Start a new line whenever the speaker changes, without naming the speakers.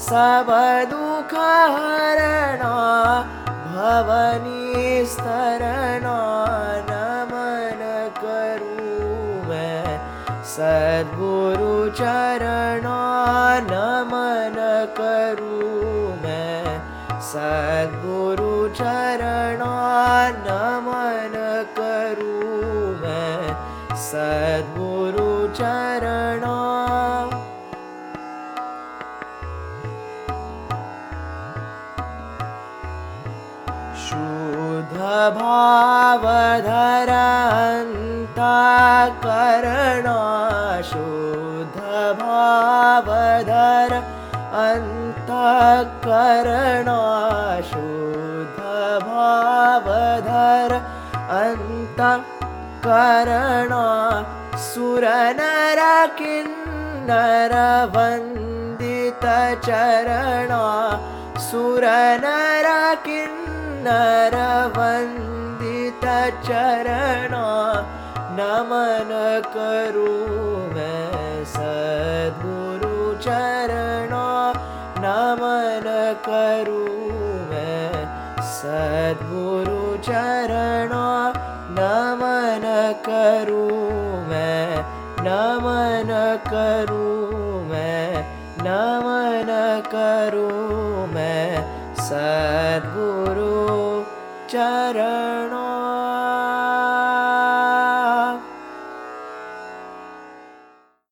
सब दुख हरणा भवनी स्तरणा नमन सद्गुरु चरणा नमन सद्गुरु चरणा नमन करू मैं शुद्ध भावधर अन्तःकरणा शुद्ध भावधर अन्तःकरणा सुरनर किन्नरवन्दितचरणा सुरनर मैं सद्गुरु चरणा नमन सद्गुरु चरणा नमन करू मैं नमन करू मैं नमन करू मैं सद्गुरु चरणा